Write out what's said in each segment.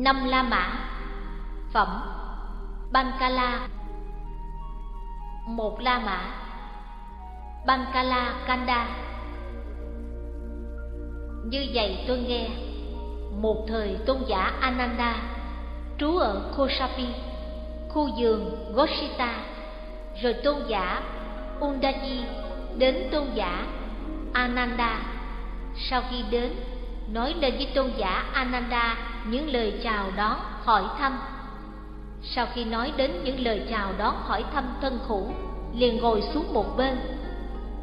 năm la mã. Phẩm bankala một la mã. Bankala kanda như vậy tôi nghe, một thời tôn giả ananda, trú ở kosapi, khu vườn goshita, rồi tôn giả undaji đến tôn giả ananda. Sau khi đến nói lên với tôn giả ananda những lời chào đón, hỏi thăm. Sau khi nói đến những lời chào đón, hỏi thăm thân khủ, liền ngồi xuống một bên.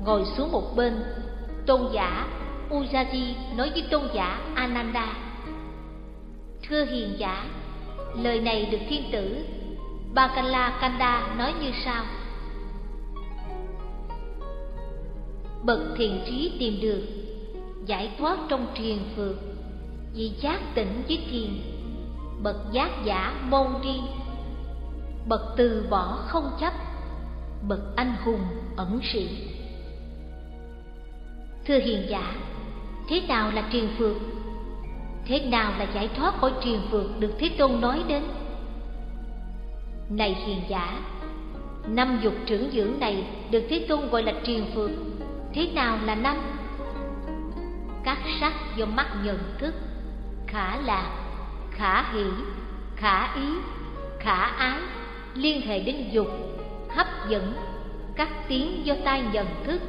Ngồi xuống một bên, tôn giả ujaji nói với tôn giả ananda, thưa hiền giả, lời này được thiên tử bakala kanda nói như sau. Bậc thiền trí tìm được giải thoát trong triền phược. Vì giác tỉnh với thiền bậc giác giả môn đi bậc từ bỏ không chấp, bậc anh hùng ẩn sĩ. Thưa hiền giả, thế nào là triền phược? Thế nào là giải thoát khỏi triền phược được thế tôn nói đến? Này hiền giả, năm dục trưởng dưỡng này được thế tôn gọi là triền phược. Thế nào là năm? Các sắc do mắt nhận thức. Khả lạc, khả hỷ, khả ý, khả ái liên hệ đến dục, hấp dẫn, các tiếng do tai nhận thức,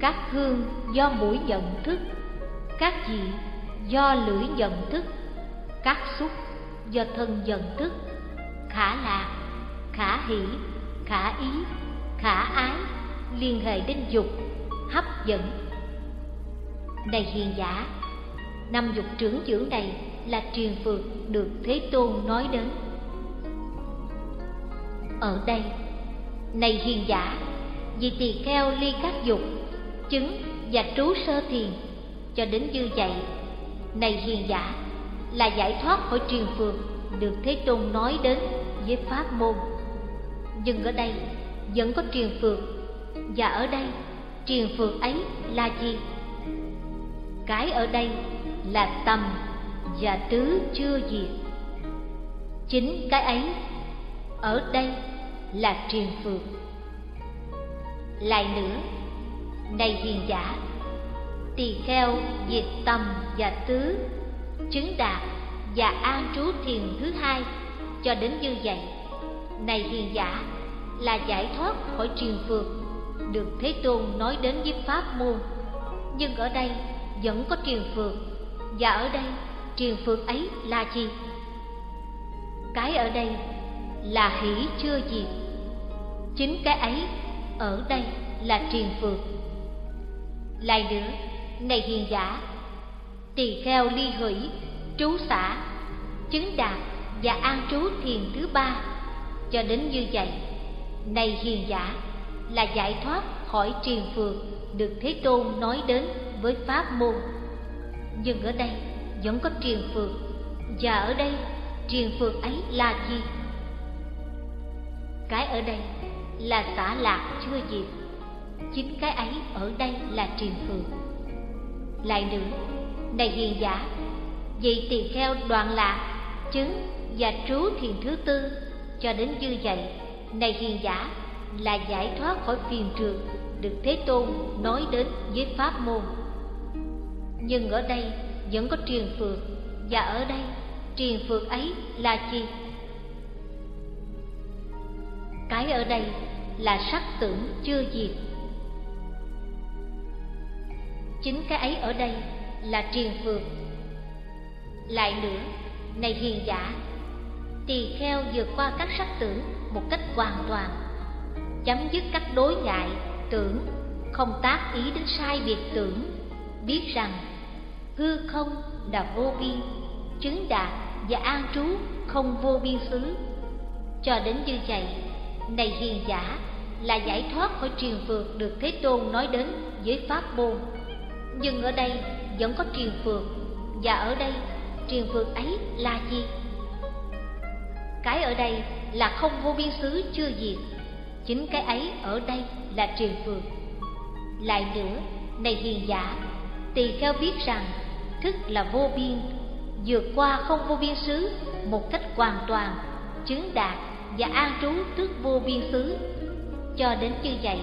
các hương do mũi nhận thức, các vị do lưỡi nhận thức, các xúc do thân nhận thức. Khả lạc, khả hỷ, khả ý, khả ái liên hệ đến dục, hấp dẫn này hiền giả, năm dục trưởng dưỡng này là truyền phượt được thế tôn nói đến. Ở đây, này hiền giả, vì tỳ kheo ly các dục, chứng và trú sơ thiền cho đến như vậy, này hiền giả là giải thoát khỏi truyền phượt được thế tôn nói đến với pháp môn. Nhưng ở đây vẫn có truyền phượt và ở đây truyền phượt ấy là gì? Cái ở đây là tầm và tứ chưa diệt. Chính cái ấy ở đây là truyền phượt lại nữa, này hiền giả, tỳ kheo diệt tầm và tứ, chứng đạt và an trú thiền thứ hai cho đến như vậy. Này hiền giả là giải thoát khỏi truyền phượt được thế tôn nói đến với pháp môn. Nhưng ở đây vẫn có truyền phượng. Và ở đây truyền phượng ấy là gì? Cái ở đây là hỷ chưa diệt. Chính cái ấy ở đây là truyền phượng. Lại nữa này hiền giả, tỳ kheo ly hỷ, trú xã chứng đạt và an trú thiền thứ ba. Cho đến như vậy, này hiền giả là giải thoát khỏi triền phượng được thế tôn nói đến với pháp môn. Nhưng ở đây vẫn có triền phượng và ở đây triền phượng ấy là gì? Cái ở đây là xả lạc chưa diệt chính cái ấy ở đây là triền phượng lại nữa, này hiền giả vì tỳ kheo đoạn lạc, chứng và trú thiền thứ tư, cho đến như vậy, này hiền giả, là giải thoát khỏi phiền trường, được thế tôn nói đến với pháp môn nhưng ở đây vẫn có truyền phược. Và ở đây truyền phược ấy là gì cái ở đây là sắc tưởng chưa diệt. Chính cái ấy ở đây là truyền phược. Lại nữa, này hiền giả, tỳ kheo vượt qua các sắc tưởng một cách hoàn toàn, chấm dứt các đối ngại tưởng không tác ý đến sai biệt tưởng biết rằng, hư không là vô biên, chứng đạt và an trú không vô biên xứ. Cho đến như vậy, này hiền giả là giải thoát khỏi triền phượt được thế tôn nói đến với pháp môn. Nhưng ở đây vẫn có triền phượt và ở đây triền phượt ấy là gì? Cái ở đây là không vô biên xứ chưa diệt, chính cái ấy ở đây là triền phượt lại nữa, này hiền giả tỳ kheo biết rằng, thức là vô biên, vượt qua không vô biên xứ một cách hoàn toàn, chứng đạt và an trú trước vô biên xứ. Cho đến như vậy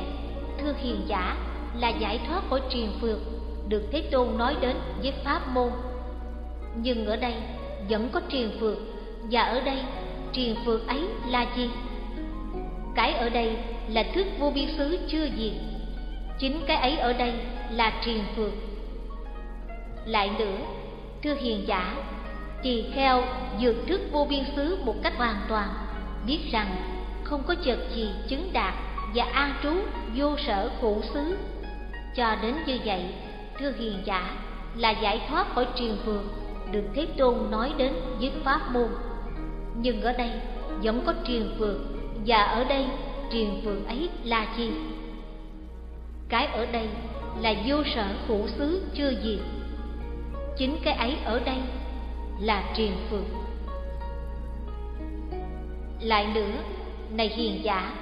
thưa hiền giả là giải thoát khỏi triền phược, được thế tôn nói đến với pháp môn. Nhưng ở đây vẫn có triền phược, và ở đây triền phược ấy là gì? Cái ở đây là thức vô biên xứ chưa diệt. Chính cái ấy ở đây là triền phược lại nữa. Thưa hiền giả, tỳ kheo vượt thức vô biên xứ một cách hoàn toàn, biết rằng không có chợt gì chứng đạt và an trú vô sở khổ xứ. Cho đến như vậy, thưa hiền giả, là giải thoát khỏi triền vượt được thế tôn nói đến với pháp môn. Nhưng ở đây vẫn có triền vượt và ở đây triền vượt ấy là gì? Cái ở đây là vô sở khổ xứ chưa diệt chính cái ấy ở đây là triền phược lại nữa, này hiền giả,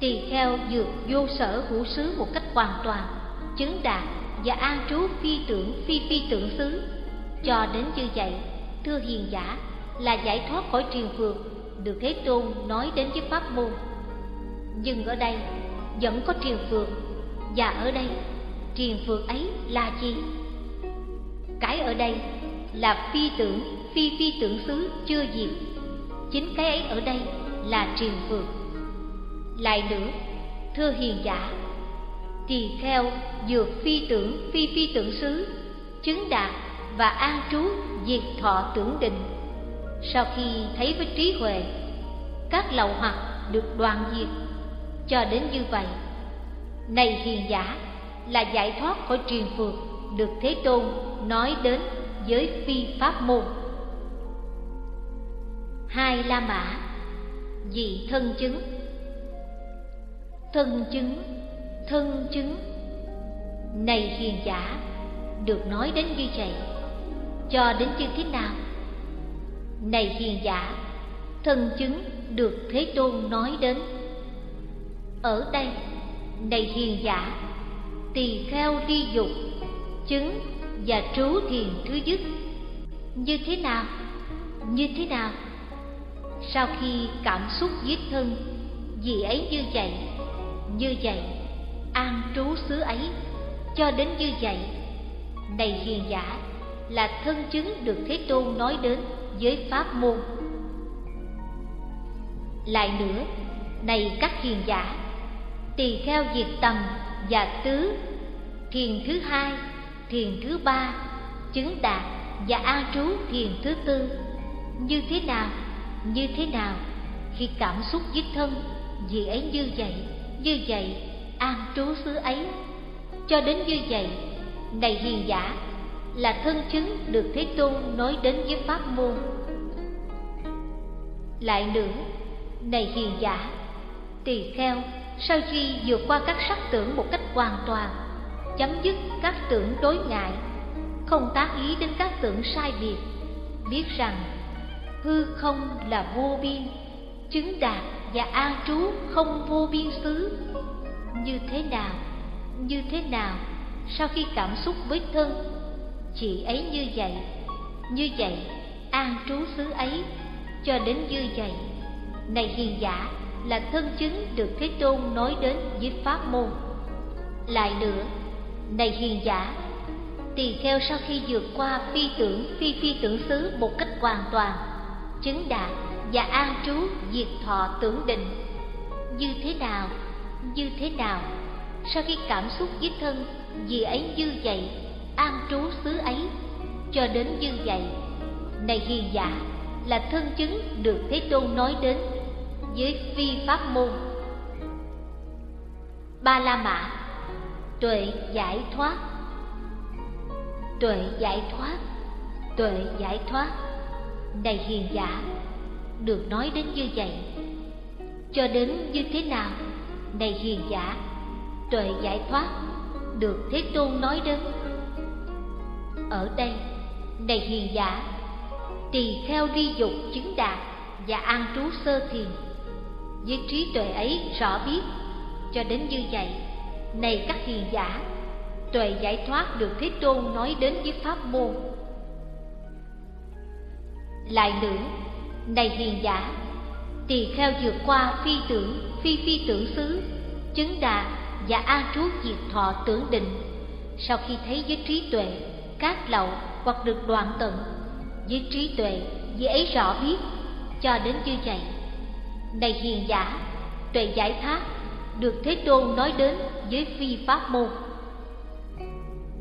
tỳ kheo dược vô sở hữu xứ một cách hoàn toàn, chứng đạt và an trú phi tưởng phi phi tưởng xứ. Cho đến như vậy, thưa hiền giả, là giải thoát khỏi triền phược được thế tôn nói đến với pháp môn. Nhưng ở đây vẫn có triền phược và ở đây triền phược ấy là gì? Cái ở đây là phi tưởng, phi phi tưởng xứ chưa diệt. Chính cái ấy ở đây là triền vượt. Lại nữa, thưa hiền giả, tỳ kheo dược phi tưởng, phi phi tưởng xứ, chứng đạt và an trú diệt thọ tưởng định. Sau khi thấy với trí huệ, các lậu hoặc được đoạn diệt. Cho đến như vậy, này hiền giả, là giải thoát khỏi truyền phược được thế tôn nói đến với phi pháp môn. Hai la mã dị thân chứng. Thân chứng thân chứng. Này hiền giả, được nói đến như vậy, cho đến như thế nào? Này hiền giả, thân chứng được thế tôn nói đến. Ở đây, này hiền giả, tỳ kheo đi dục chứng và trú thiền thứ nhất. Như thế nào? Như thế nào? Sau khi cảm xúc giết thân, vì ấy như vậy như vậy, an trú xứ ấy, cho đến như vậy, này hiền giả, là thân chứng được thế tôn nói đến với pháp môn. Lại nữa, này các hiền giả tùy theo việc tầm và tứ, thiền thứ hai thiền thứ ba, chứng đạt và an trú thiền thứ tư. Như thế nào? Như thế nào? Khi cảm xúc dứt thân, vì ấy như vậy như vậy, an trú xứ ấy. Cho đến như vậy, này hiền giả, là thân chứng được thế tôn nói đến với pháp môn. Lại nữa, này hiền giả, tỳ kheo, sau khi vượt qua các sắc tưởng một cách hoàn toàn chấm dứt các tưởng đối ngại, không tác ý đến các tưởng sai biệt, biết rằng hư không là vô biên, chứng đạt và an trú không vô biên xứ. Như thế nào, như thế nào, sau khi cảm xúc với thân chị ấy như vậy như vậy an trú xứ ấy, cho đến như vậy, này hiền giả là thân chứng được thế tôn nói đến với pháp môn. Lại nữa này hiền giả, tỳ kheo sau khi vượt qua phi tưởng, phi phi tưởng xứ một cách hoàn toàn, chứng đạt và an trú diệt thọ tưởng định. Như thế nào? Như thế nào? Sau khi cảm xúc với thân, vì ấy như vậy, an trú xứ ấy, cho đến như vậy. Này hiền giả, là thân chứng được thế tôn nói đến với phi pháp môn. Ba la mã tuệ giải thoát. Tuệ giải thoát. Tuệ giải thoát. Này hiền giả, được nói đến như vậy, cho đến như thế nào? Này hiền giả, tuệ giải thoát được thế tôn nói đến. Ở đây, này hiền giả, tỳ kheo đi dục chứng đạt và an trú sơ thiền. Với trí tuệ ấy rõ biết, cho đến như vậy này các hiền giả, tuệ giải thoát được thế tôn nói đến với pháp môn. Lại nữa, này hiền giả, tỳ kheo vượt qua phi tưởng, phi phi tưởng xứ, chứng đạt và an trú diệt thọ tưởng định. Sau khi thấy với trí tuệ, các lậu hoặc được đoạn tận, với trí tuệ, với ấy rõ biết, cho đến như vậy. Này hiền giả, tuệ giải thoát được thế tôn nói đến với phi pháp môn.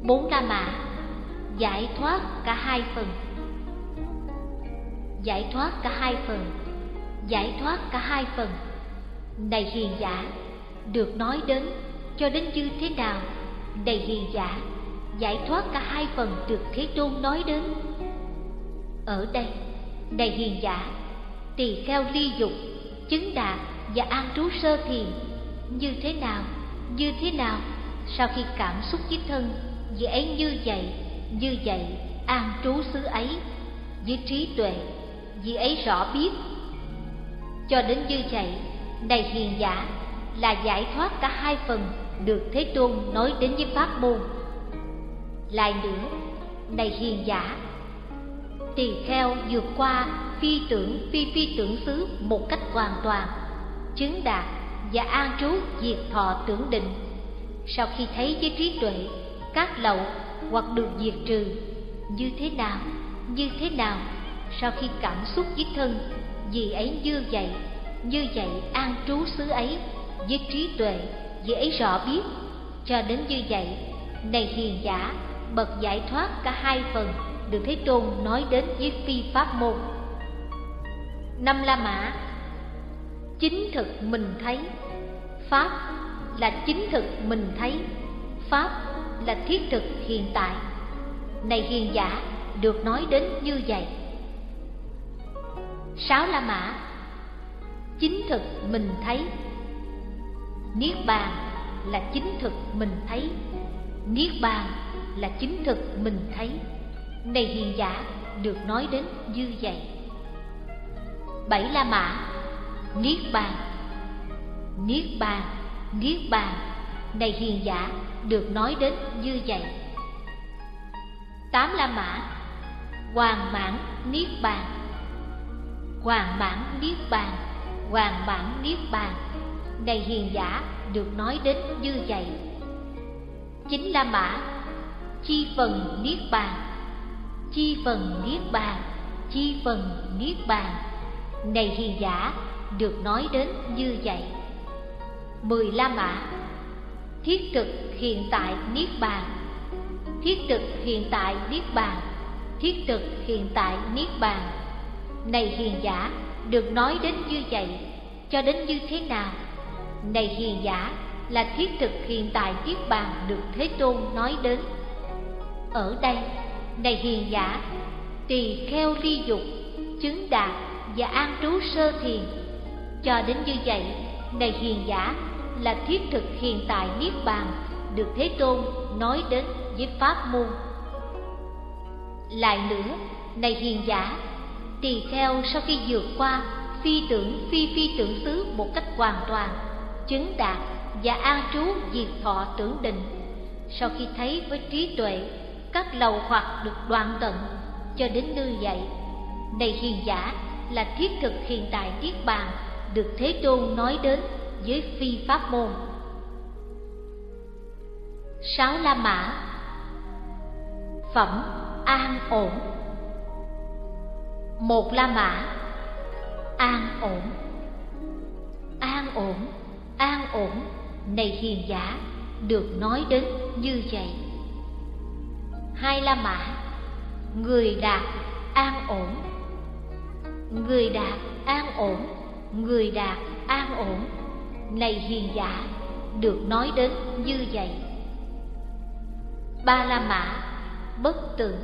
Bốn la mã giải thoát cả hai phần. Giải thoát cả hai phần, giải thoát cả hai phần. Này hiền giả, được nói đến cho đến như thế nào? Này hiền giả, giải thoát cả hai phần được thế tôn nói đến. Ở đây, này hiền giả, tỳ kheo ly dục, chứng đạt và an trú sơ thiền như thế nào, như thế nào? Sau khi cảm xúc với thân vì ấy như vậy như vậy, an trú xứ ấy với trí tuệ vì ấy rõ biết. Cho đến như vậy, này hiền giả, là giải thoát cả hai phần được thế tôn nói đến với pháp môn. Lại nữa, này hiền giả, tỳ kheo vượt qua phi tưởng, phi phi tưởng xứ một cách hoàn toàn, chứng đạt và an trú diệt thọ tưởng định. Sau khi thấy với trí tuệ, các lậu hoặc được diệt trừ, như thế nào? Như thế nào? Sau khi cảm xúc với thân, vì ấy như vậy như vậy an trú xứ ấy, với trí tuệ, vì ấy rõ biết. Cho đến như vậy, này hiền giả, bậc giải thoát cả hai phần được thế tôn nói đến với phi pháp môn. Năm la mã. Chính thực mình thấy pháp là chính thực mình thấy, pháp là thiết thực hiện tại. Này hiền giả, được nói đến như vậy. Sáu la mã, chính thực mình thấy. Niết bàn là chính thực mình thấy. Niết bàn là chính thực mình thấy. Này hiền giả, được nói đến như vậy. Bảy la mã, niết bàn niết bàn niết bàn. Này hiền giả, được nói đến như vậy. Tám la mã, hoàng mãn niết bàn. Hoàng mãn niết bàn, hoàng mãn niết bàn. Này hiền giả, được nói đến như vậy. Chính la mã, chi phần niết bàn. Chi phần niết bàn, chi phần niết bàn. Này hiền giả, được nói đến như vậy mười la mã. Thiết thực hiện tại niết bàn. Thiết thực hiện tại niết bàn. Thiết thực hiện tại niết bàn. Này hiền giả được nói đến như vậy. Cho đến như thế nào? Này hiền giả, là thiết thực hiện tại niết bàn được thế tôn nói đến. Ở đây, này hiền giả, tỳ kheo ly dục, chứng đạt và an trú sơ thiền. Cho đến như vậy, này hiền giả là thiết thực hiện tại niết bàn, được thế tôn nói đến với pháp môn. Lại nữa, này hiền giả, tỳ kheo sau khi vượt qua, phi tưởng, phi phi tưởng xứ một cách hoàn toàn, chứng đạt và an trú diệt thọ tưởng định. Sau khi thấy với trí tuệ, các lầu hoặc được đoạn tận, cho đến như vậy này hiền giả là thiết thực hiện tại niết bàn, được thế tôn nói đến với phi pháp môn. Sáu la mã. Phẩm an ổn. Một la mã. An ổn. An ổn an ổn. Này hiền giả, được nói đến như vậy. Hai la mã. Người đạt an ổn. Người đạt an ổn. Người đạt an ổn này hiền giả, được nói đến như vậy. Ba la mã, bất tử.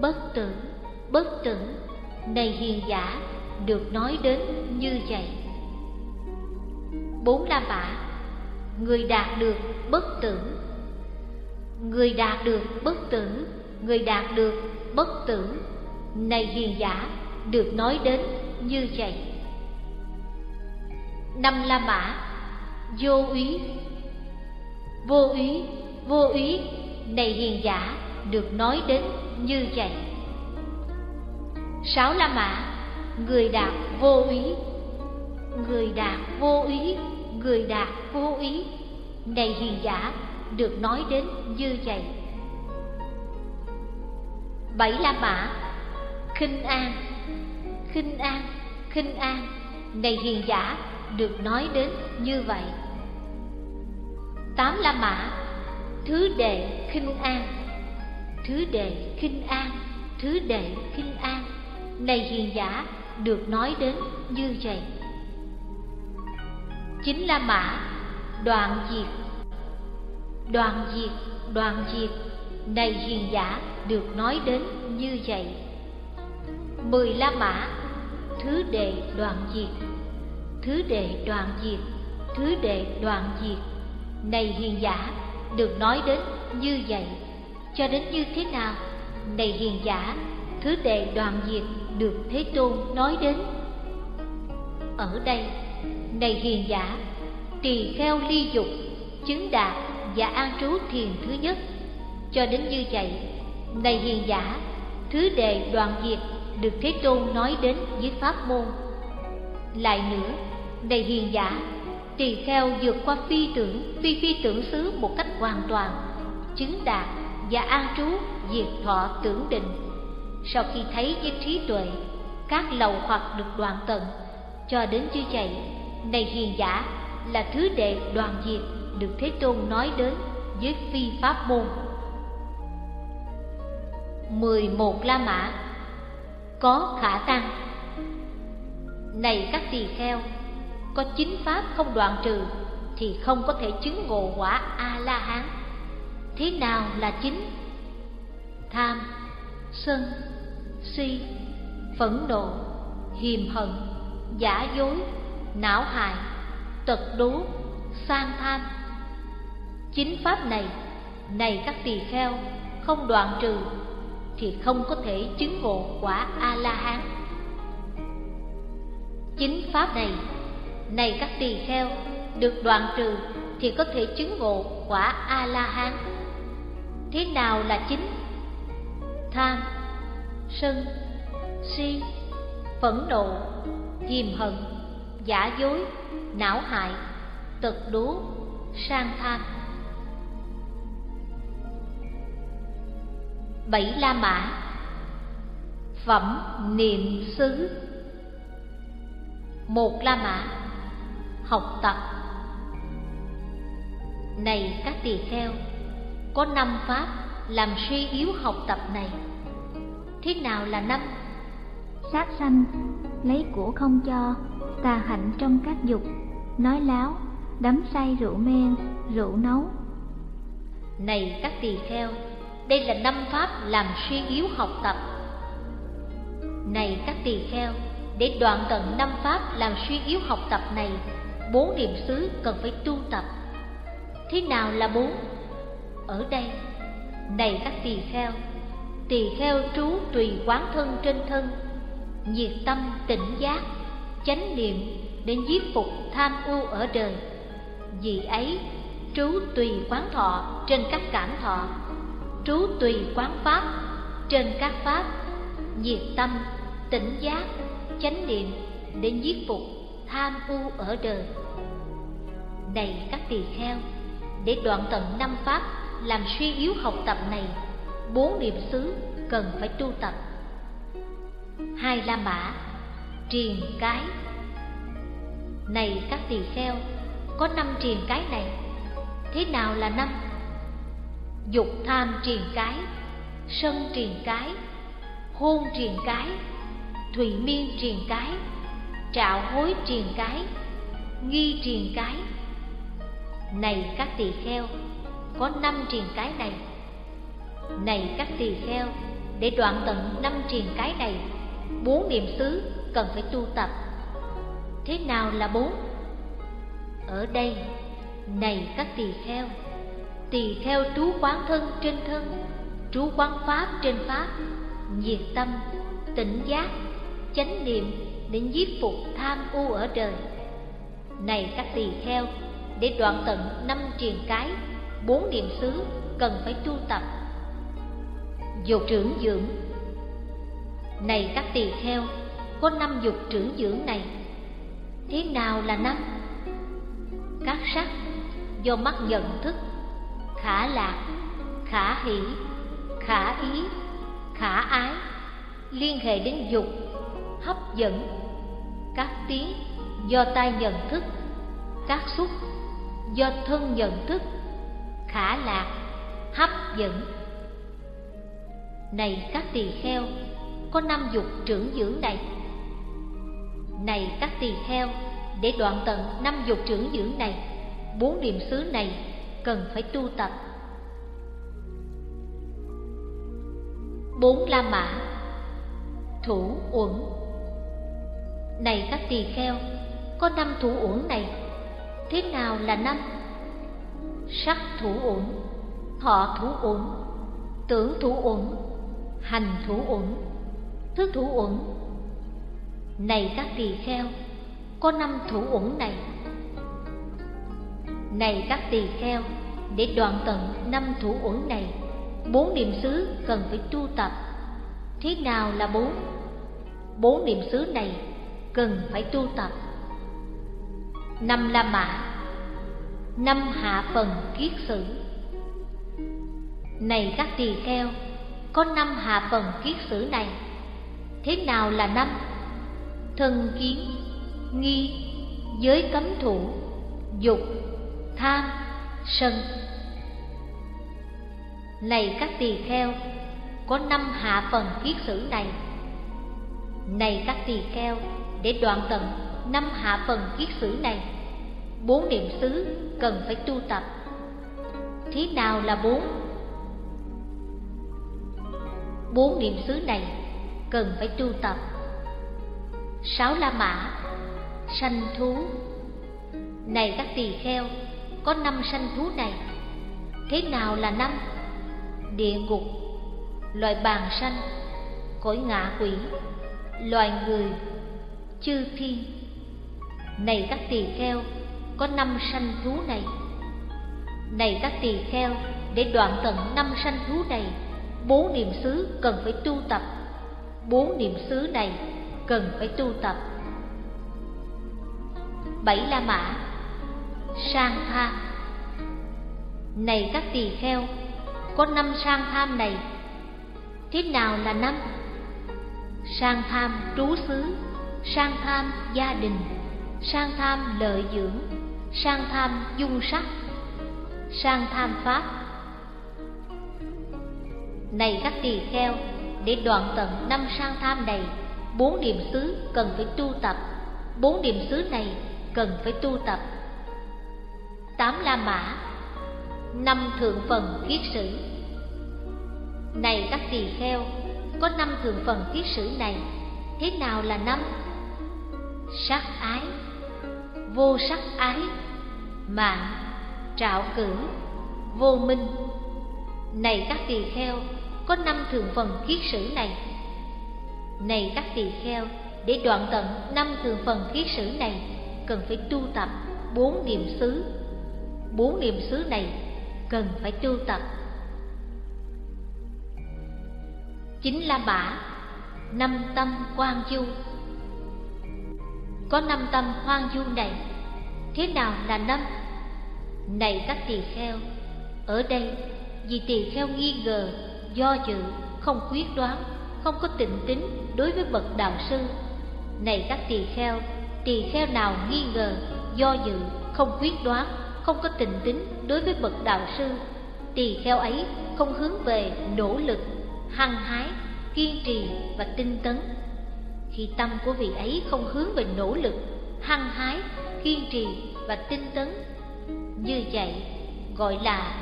Bất tử bất tử. Này hiền giả, được nói đến như vậy. Bốn la mã, người đạt được bất tử. Người đạt được bất tử, người đạt được bất tử. Này hiền giả, được nói đến như vậy năm la mã. Vô úy. Vô úy vô úy. Này hiền giả, được nói đến như vậy. Sáu la mã. Người đạt vô ý người đạt vô ý người đạt vô ý này hiền giả, được nói đến như vậy. Bảy la mã. Khinh an. Khinh an khinh an. Này hiền giả được nói đến như vậy. Tám la mã, thứ đệ khinh an. Thứ đệ khinh an, thứ đệ khinh an. Này hiền giả, được nói đến như vậy. Chính la mã, đoạn diệt. Đoạn diệt đoạn diệt. Này hiền giả, được nói đến như vậy. Mười la mã, thứ đệ đoạn diệt thứ đệ đoạn diệt, thứ đệ đoạn diệt. Này hiền giả được nói đến như vậy. Cho đến như thế nào? Này hiền giả, thứ đệ đoạn diệt được thế tôn nói đến. Ở đây, này hiền giả, tỳ kheo ly dục, chứng đạt và an trú thiền thứ nhất. Cho đến như vậy, này hiền giả, thứ đệ đoạn diệt được thế tôn nói đến với pháp môn. Lại nữa này hiền giả, tỳ kheo vượt qua phi tưởng, phi phi tưởng xứ một cách hoàn toàn, chứng đạt và an trú, diệt thọ tưởng định. Sau khi thấy với trí tuệ, các lầu hoặc được đoạn tận, cho đến như vậy này hiền giả là thứ đệ đoàn diệt được thế tôn nói đến với phi pháp môn. Mười một la mã. Có khả tăng. Này các tỳ kheo có chính pháp không đoạn trừ, thì không có thể chứng ngộ quả a la hán thế nào là chính? Tham, sân, si, phẫn nộ, hiềm hận, giả dối, não hại, tật đố, sang tham. Chính pháp này này các tỳ kheo, không đoạn trừ, thì không có thể chứng ngộ quả a la hán chính pháp này này các tỳ kheo, được đoạn trừ thì có thể chứng ngộ quả a la hán thế nào là chính? Tham, sân, si, phẫn nộ, hiềm hận, giả dối, não hại, tật đố, sang tham. Bảy la mã, phẩm niệm xứ. Một la mã học tập. Này các tỳ kheo có năm pháp làm suy yếu học tập này. Thế nào là năm? Sát sanh lấy của không cho tà hạnh trong các dục nói láo đắm say rượu men rượu nấu. Này các tỳ kheo đây là năm pháp làm suy yếu học tập. Này các tỳ kheo để đoạn tận năm pháp làm suy yếu học tập này bốn niệm xứ cần phải tu tập. Thế nào là bốn? Ở đây, này các tỳ kheo tỳ kheo trú tùy quán thân trên thân, nhiệt tâm tỉnh giác, chánh niệm để giết phục tham ưu ở đời. Vì ấy, trú tùy quán thọ trên các cảm thọ, trú tùy quán pháp trên các pháp, nhiệt tâm, tỉnh giác, chánh niệm để giết phục tham u ở đời. Này các tỳ kheo, để đoạn tận năm pháp làm suy yếu học tập này, bốn niệm xứ cần phải tu tập. Hai la mã, triền cái. Này các tỳ kheo, có năm triền cái này, thế nào là năm? Dục tham triền cái, sân triền cái, hôn triền cái, thùy miên triền cái trạo hối triền cái, nghi triền cái. Này các tỳ kheo, có năm triền cái này. Này các tỳ kheo, để đoạn tận năm triền cái này, bốn niệm xứ cần phải tu tập. Thế nào là bốn? Ở đây, này các tỳ kheo tỳ kheo trú quán thân trên thân, trú quán pháp trên pháp, nhiệt tâm, tỉnh giác, chánh niệm đến giết phục tham u ở đời này các tỳ kheo, để đoạn tận năm triền cái, bốn niệm xứ cần phải tu tập. Dục trưởng dưỡng. Này các tỳ kheo, có năm dục trưởng dưỡng này, thế nào là năm? Các sắc do mắt nhận thức, khả lạc, khả hỷ, khả ý, khả ái, liên hệ đến dục hấp dẫn, các tiếng do tai nhận thức, các xúc do thân nhận thức khả lạc, hấp dẫn. Này các tỳ kheo, có năm dục trưởng dưỡng này. Này các tỳ kheo, để đoạn tận năm dục trưởng dưỡng này, bốn niệm xứ này cần phải tu tập. Bốn la mã, thủ uẩn này các tỳ kheo, có năm thủ uẩn này, thế nào là năm? Sắc thủ uẩn thọ thủ uẩn tưởng thủ uẩn hành thủ uẩn thức thủ uẩn này các tỳ kheo, có năm thủ uẩn này. Này các tỳ kheo, để đoạn tận năm thủ uẩn này, bốn niệm xứ cần phải tu tập. Thế nào là bốn? Bốn niệm xứ này cần phải tu tập. Năm la mã, năm hạ phần kiết sử. Này các tỳ kheo, có năm hạ phần kiết sử này, thế nào là năm? Thân kiến, nghi, giới cấm thủ, dục, tham, sân. Này các tỳ kheo, có năm hạ phần kiết sử này. Này các tỳ kheo để đoạn tận năm hạ phần kiết sử này. Bốn niệm xứ cần phải tu tập. Thế nào là bốn? Bốn niệm xứ này cần phải tu tập. Sáu la mã, sanh thú. Này các tỳ kheo, có năm sanh thú này. Thế nào là năm? Địa ngục, loài bàn sanh, cõi ngạ quỷ, loài người chư thiên. Này các tỳ kheo, có năm sanh thú này. Này các tỳ kheo, để đoạn tận năm sanh thú này, bốn niệm xứ cần phải tu tập. Bốn niệm xứ này cần phải tu tập. Bảy la mã, sang tham này các tỳ kheo, có năm sang tham này. Thế nào là năm? Sang tham trú xứ sang tham gia đình. Sang tham lợi dưỡng. Sang tham dung sắc. Sang tham pháp. Này các tỳ kheo, để đoạn tận năm sang tham này, bốn điểm xứ cần phải tu tập. Bốn điểm xứ này cần phải tu tập. Tám la mã, năm thượng phần kiết sử. Này các tỳ kheo, có năm thượng phần kiết sử này, thế nào là năm? Sắc ái, vô sắc ái, mạng trạo cử, vô minh. Này các tỳ kheo, có năm thường phần kiết sử này. Này các tỳ kheo, để đoạn tận năm thường phần kiết sử này, cần phải tu tập bốn niệm xứ. Bốn niệm xứ này cần phải tu tập. Chính la bả năm tâm quan du có năm tâm hoang du này, thế nào là năm? Này các tỳ kheo, ở đây, vì tỳ kheo nghi ngờ, do dự, không quyết đoán, không có tịnh tính đối với bậc đạo sư. Này các tỳ kheo tỳ kheo nào nghi ngờ, do dự, không quyết đoán, không có tình tính đối với bậc đạo sư, tỳ kheo ấy không hướng về nỗ lực, hăng hái, kiên trì và tinh tấn khi tâm của vị ấy không hướng về nỗ lực, hăng hái, kiên trì và tinh tấn. Như vậy, gọi là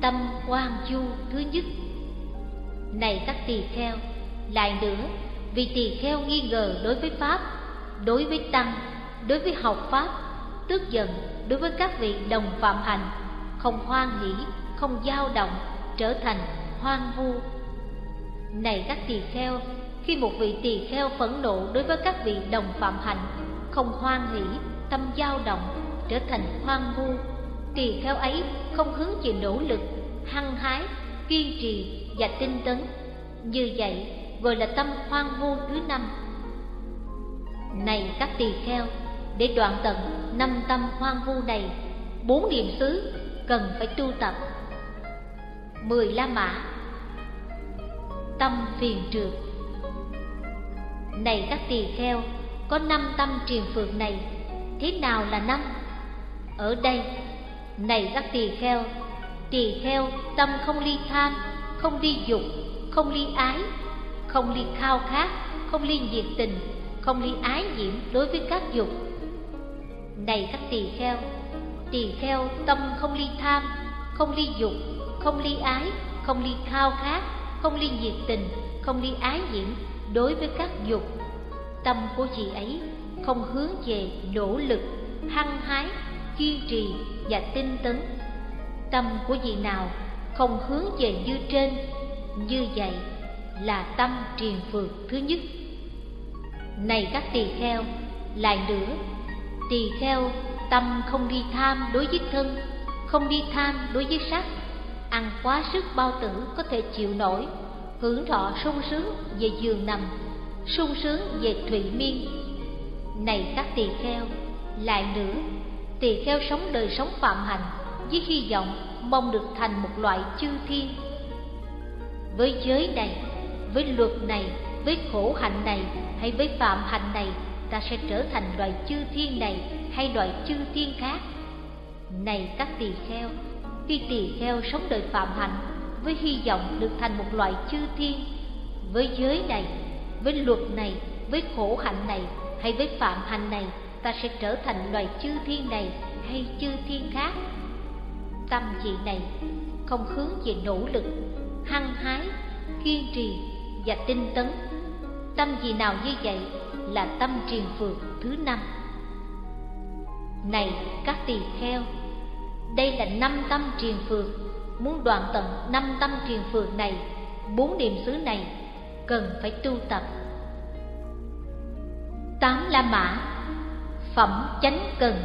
tâm quan chu thứ nhất. Này các tỳ kheo, lại nữa, vì tỳ kheo nghi ngờ đối với pháp, đối với tăng, đối với học pháp tức giận đối với các vị đồng phạm hành, không hoan hỷ, không dao động, trở thành hoang vu. Này các tỳ kheo khi một vị tỳ kheo phẫn nộ đối với các vị đồng phạm hạnh, không hoan hỷ, tâm dao động, trở thành hoang vu tỳ kheo ấy không hướng chịu nỗ lực, hăng hái, kiên trì và tinh tấn. Như vậy, gọi là tâm hoang vu thứ năm. Này các tỳ kheo, để đoạn tận năm tâm hoang vu này, bốn niệm xứ cần phải tu tập. Mười la mã. Tâm phiền trượt này các tỳ kheo có năm tâm triền phượng này thế nào là năm ở đây này các tỳ kheo tỳ kheo tâm không ly tham không ly dục không ly ái không ly khao khát không ly nhiệt tình không ly ái nhiễm đối với các dục này các tỳ kheo tỳ kheo tâm không ly tham không ly dục không ly ái không ly khao khát không ly nhiệt tình không ly ái nhiễm đối với các dục. Tâm của chị ấy không hướng về nỗ lực, hăng hái, kiên trì và tinh tấn. Tâm của vị nào không hướng về như trên, như vậy là tâm triền phược thứ nhất. Này các tỳ kheo, lại nữa, tỳ kheo tâm không đi tham đối với thân, không đi tham đối với sắc, ăn quá sức bao tử có thể chịu nổi hưởng thọ sung sướng về giường nằm, sung sướng về thụy miên. Này các tỳ kheo, lại nữa, tỳ kheo sống đời sống phạm hạnh với hy vọng mong được thành một loại chư thiên. Với giới này, với luật này, với khổ hạnh này hay với phạm hạnh này, ta sẽ trở thành loài chư thiên này hay loài chư thiên khác. Này các tỳ kheo, khi tỳ kheo sống đời phạm hạnh với hy vọng được thành một loại chư thiên. Với giới này, với luật này, với khổ hạnh này, hay với phạm hạnh này, ta sẽ trở thành loài chư thiên này hay chư thiên khác. Tâm vị này không hướng về nỗ lực, hăng hái, kiên trì và tinh tấn. Tâm vị nào như vậy là tâm triền phược thứ năm. Này, các tỳ kheo, đây là năm tâm triền phược muốn đoạn tận năm tâm thiền phượng này, bốn niệm xứ này cần phải tu tập. Tám la mã, phẩm chánh cần.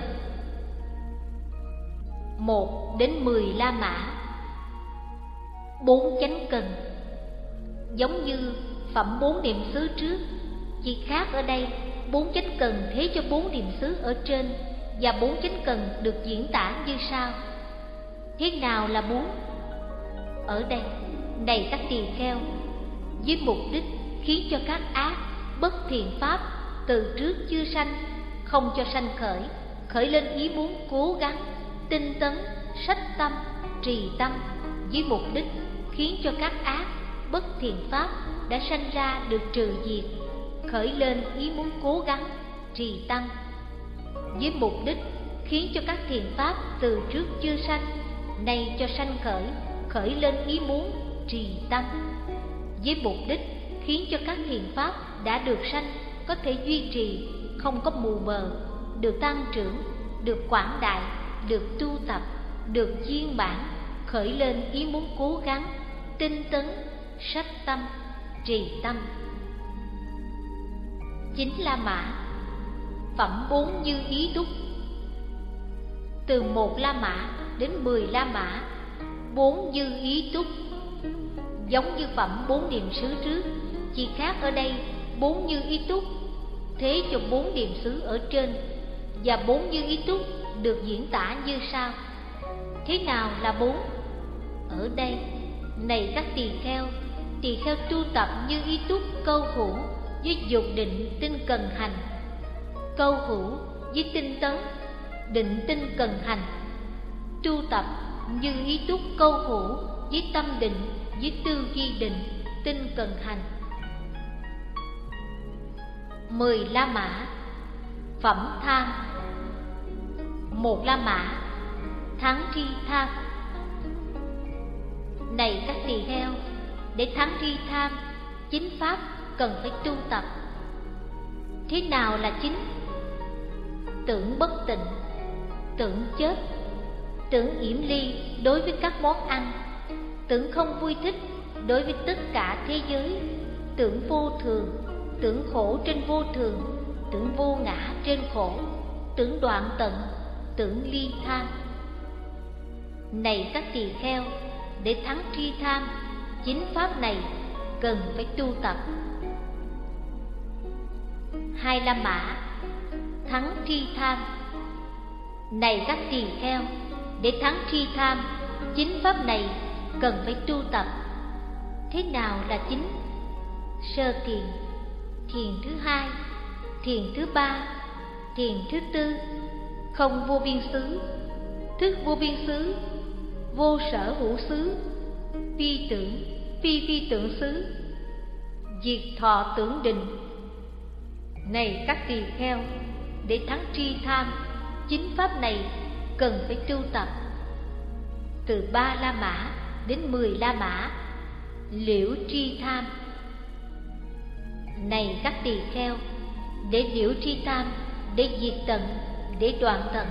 Một đến mười la mã, bốn chánh cần. Giống như phẩm bốn niệm xứ trước, chỉ khác ở đây, bốn chánh cần thế cho bốn niệm xứ ở trên và bốn chánh cần được diễn tả như sau thế nào là muốn ở đây này các tỳ kheo. Với mục đích khiến cho các ác bất thiện pháp từ trước chưa sanh, không cho sanh khởi khởi lên ý muốn cố gắng, tinh tấn, sách tâm, trì tâm với mục đích khiến cho các ác bất thiện pháp đã sanh ra được trừ diệt, khởi lên ý muốn cố gắng, trì tâm. Với mục đích khiến cho các thiện pháp từ trước chưa sanh nay cho sanh khởi khởi lên ý muốn, trì tâm. Với mục đích khiến cho các thiền pháp đã được sanh, có thể duy trì, không có mù mờ, được tăng trưởng, được quảng đại, được tu tập, được chuyên bản khởi lên ý muốn cố gắng, tinh tấn sách tâm, trì tâm. Chính là mã, phẩm bốn như ý túc từ một la mã đến mười la mã, bốn dư ý túc. Giống như phẩm bốn niệm xứ trước, chỉ khác ở đây bốn như ý túc, thế cho bốn niệm xứ ở trên, và bốn như ý túc được diễn tả như sau. Thế nào là bốn? Ở đây, này các tỳ kheo tỳ kheo tu tập như ý túc câu hữu với dục định tinh cần hành. Câu hữu với tinh tấn, định tinh cần hành tu tập như ý túc câu hữu với tâm định với tư duy định, tinh cần hành. Mười la mã, phẩm tham. Một la mã, thắng tri tham. Này các tỳ heo để thắng tri tham, chính pháp cần phải tu tập. Thế nào là chính? Tưởng bất tịnh, tưởng chết tưởng yểm ly đối với các món ăn, tưởng không vui thích đối với tất cả thế giới, tưởng vô thường, tưởng khổ trên vô thường, tưởng vô ngã trên khổ, tưởng đoạn tận, tưởng ly tham này các tỳ kheo, để thắng tri tham, chính pháp này cần phải tu tập. Hai la mã, thắng tri tham. Này các tỳ kheo để thắng tri tham, chính pháp này cần phải tu tập. Thế nào là chính? Sơ thiền thiền thứ hai, thiền thứ ba, thiền thứ tư. Không vô biên xứ, thức vô biên xứ, vô sở hữu xứ phi tưởng phi phi tưởng xứ. Diệt thọ tưởng định. Này các tỳ kheo, để thắng tri tham, chính pháp này cần phải tu tập. Từ ba la mã đến mười la mã, liễu tri tham. Này các tỳ kheo, để liễu tri tham, để diệt tận, để đoạn tận,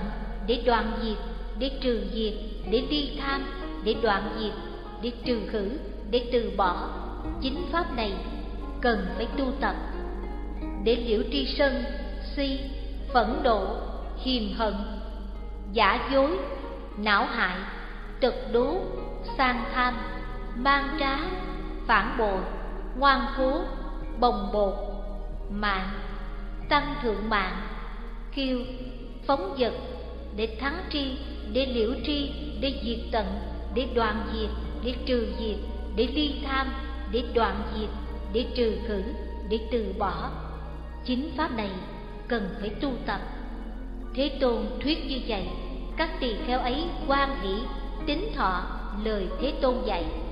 để đoạn diệt, để trừ diệt, để đi tham, để đoạn diệt, để trừ khử, để từ bỏ, chính pháp này cần phải tu tập. Để liễu tri sân si phẫn nộ, hiềm hận giả dối, não hại, tật đố, sang tham, mang trá, phản bội, ngoan cố, bồng bột, mạng, tăng thượng mạng kiêu phóng dật để thắng tri, để liễu tri, để diệt tận, để đoạn diệt, để trừ diệt, để ly tham, để đoạn diệt, để trừ khử, để từ bỏ. Chính pháp này cần phải tu tập. Thế tôn thuyết như vậy các tỳ kheo ấy quan hỷ tín thọ lời thế tôn dạy.